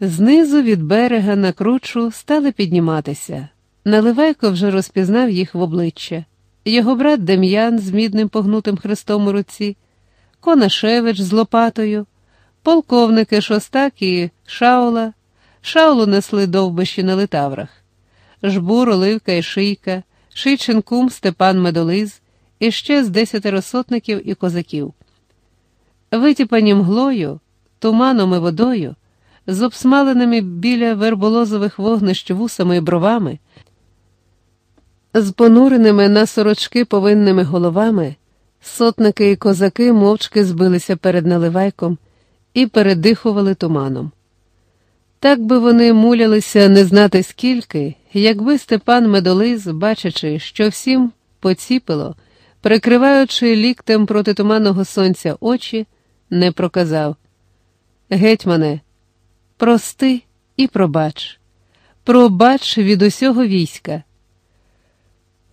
Знизу від берега на кручу стали підніматися. Наливайко вже розпізнав їх в обличчя. Його брат Дем'ян з мідним погнутим хрестом у руці, Конашевич з Лопатою, полковники Шостак і Шаула. Шаулу несли довбищі на литаврах, жбур, оливка і шийка, шийчин кум Степан Медолиз і ще з десятеро сотників і козаків. Витіпані мглою, туманом і водою, з обсмаленими біля верболозових вогнищ вусами і бровами, з понуреними на сорочки повинними головами, сотники і козаки мовчки збилися перед наливайком і передихували туманом. Так би вони мулялися не знати скільки, якби Степан Медолиз, бачачи, що всім поціпило, прикриваючи ліктем проти туманного сонця очі, не проказав Гетьмане, прости і пробач, пробач від усього війська.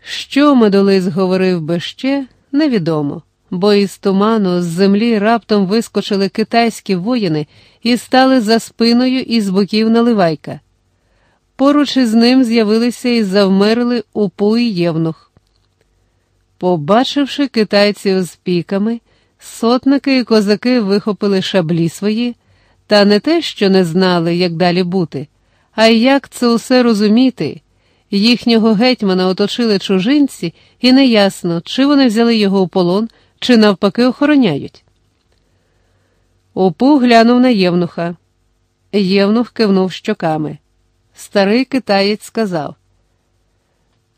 Що Медолиз говорив би ще, невідомо, бо із туману з землі раптом вискочили китайські воїни і стали за спиною і з боків наливайка. Поруч із ним з'явилися і завмерли упу і євнух. Побачивши китайців з піками, сотники і козаки вихопили шаблі свої, та не те, що не знали, як далі бути, а як це усе розуміти. Їхнього гетьмана оточили чужинці, і неясно, чи вони взяли його у полон, чи навпаки охороняють. Опу глянув на Євнуха. Євнух кивнув щоками. Старий китаєць сказав: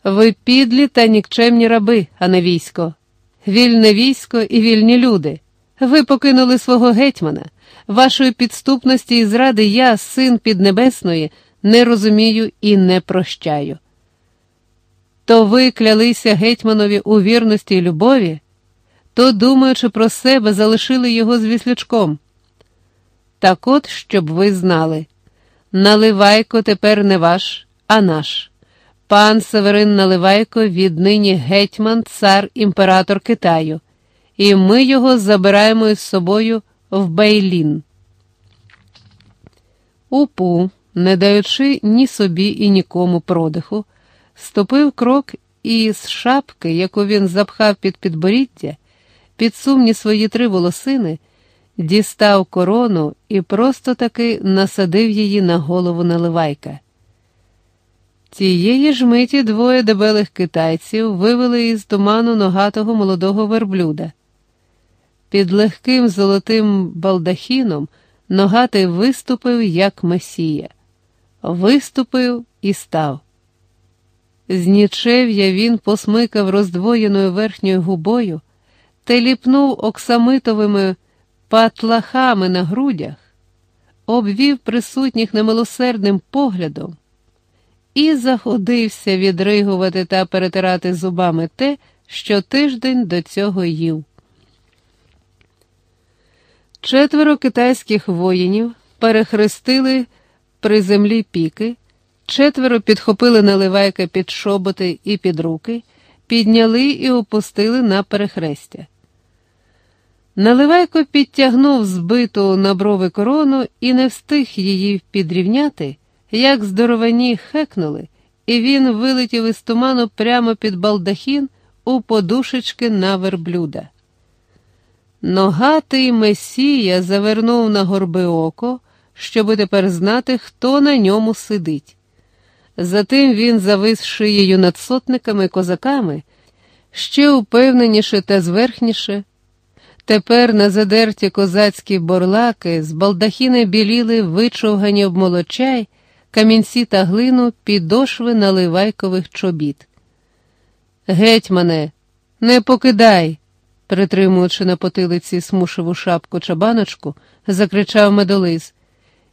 Ви підлі та нікчемні раби, а не військо. Вільне військо і вільні люди. Ви покинули свого гетьмана. Вашої підступності і зради я, син Піднебесної, не розумію і не прощаю. То ви клялися гетьманові у вірності й любові, то, думаючи про себе, залишили його з віслючком. Так от, щоб ви знали, Наливайко тепер не ваш, а наш. Пан Северин Наливайко віднині гетьман, цар імператор Китаю, і ми його забираємо із собою в Бейлін. Упу, не даючи ні собі і нікому продиху, ступив крок і з шапки, яку він запхав під підборіддя, під сумні свої три волосини дістав корону і просто таки насадив її на голову наливайка. Тієї ж миті двоє дебелих китайців вивели із туману ногатого молодого верблюда. Під легким золотим балдахіном ногатий виступив, як месія, виступив і став. З нічев'я він посмикав роздвоєною верхньою губою та ліпнув оксамитовими патлахами на грудях, обвів присутніх немилосердним поглядом і заходився відригувати та перетирати зубами те, що тиждень до цього їв. Четверо китайських воїнів перехрестили при землі піки, четверо підхопили наливайка під шоботи і під руки, підняли і опустили на перехрестя. Наливайко підтягнув збиту на брови корону і не встиг її підрівняти, як здоровані хекнули, і він вилетів із туману прямо під балдахін у подушечки на верблюда. Ногатий Месія завернув на горби око, щоби тепер знати, хто на ньому сидить. Затим він завис шиєю над сотниками козаками, ще упевненіше та зверхніше. Тепер на задерті козацькі борлаки з балдахіни біліли вичовгані об молочай, камінці та глину підошви наливайкових чобіт. Гетьмане, не покидай, притримуючи на потилиці смушеву шапку чабаночку, закричав медолиз.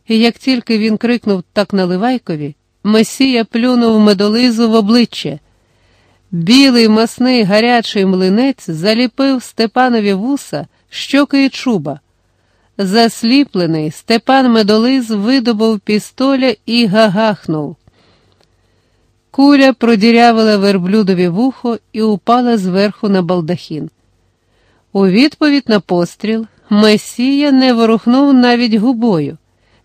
І як тільки він крикнув так наливайкові, Месія плюнув медолизу в обличчя. Білий масний гарячий млинець заліпив Степанові вуса, щоки і чуба. Засліплений, Степан Медолиз видобув пістоля і гагахнув. Куля продірявила верблюдові вухо і упала зверху на балдахін. У відповідь на постріл Месія не ворухнув навіть губою,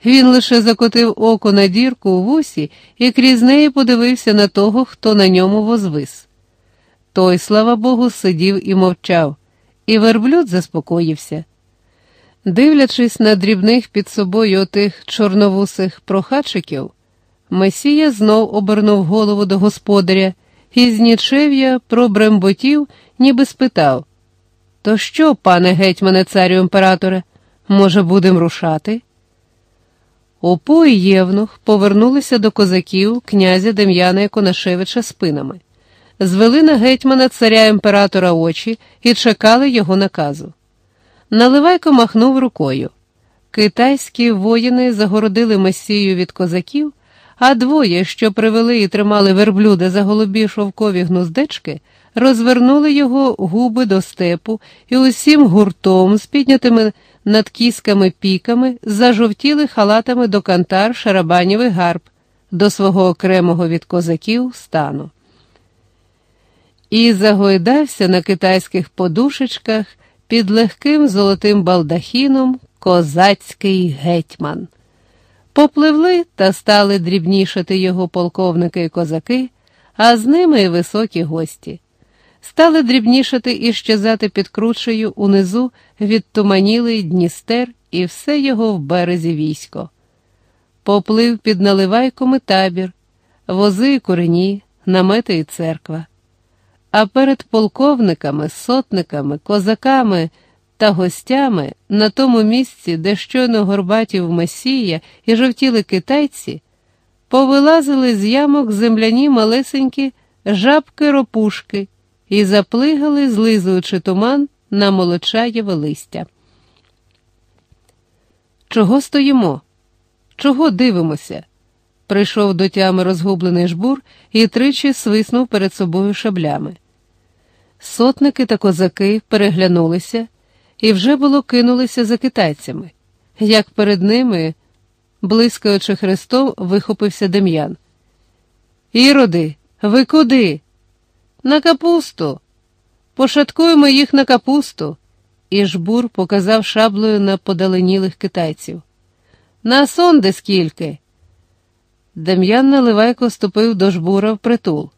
Він лише закотив око на дірку у вусі і крізь неї подивився на того, хто на ньому возвис. Той, слава Богу, сидів і мовчав, і верблюд заспокоївся. Дивлячись на дрібних під собою отих чорновусих прохачиків, Месія знов обернув голову до господаря і з нічев'я пробремботів, ніби спитав То що, пане гетьмане царю імператоре, може, будем рушати? Опо і Євнух повернулися до козаків князя Дем'яна Конашевича спинами, звели на гетьмана царя імператора очі і чекали його наказу. Наливайко махнув рукою. Китайські воїни загородили месію від козаків, а двоє, що привели і тримали верблюда за голубі шовкові гнуздечки, розвернули його губи до степу і усім гуртом з піднятими над кісками піками зажовтіли халатами до кантар шарабанєвий гарб до свого окремого від козаків стану. І загойдався на китайських подушечках під легким золотим балдахіном козацький гетьман. Попливли та стали дрібнішати його полковники і козаки, а з ними і високі гості. Стали дрібнішати і щезати під кручею унизу відтуманілий Дністер і все його в березі військо. Поплив під наливайком табір, вози і курені, намети і церква. А перед полковниками, сотниками, козаками та гостями на тому місці, де щойно горбатів месія і жовтіли китайці, повилазили з ямок земляні малесенькі жабки-ропушки і заплигали, злизуючи туман на молочаєве листя. Чого стоїмо? Чого дивимося? Прийшов до тями розгублений жбур і тричі свиснув перед собою шаблями. Сотники та козаки переглянулися і вже було кинулися за китайцями, як перед ними, блискаючи хрестом, вихопився Дем'ян. Іроди, ви куди? На капусту. Пошаткуємо їх на капусту. І жбур показав шаблею на подаленілих китайців. На сонде скільки. Дем'ян Наливайко ступив до жбура в притул.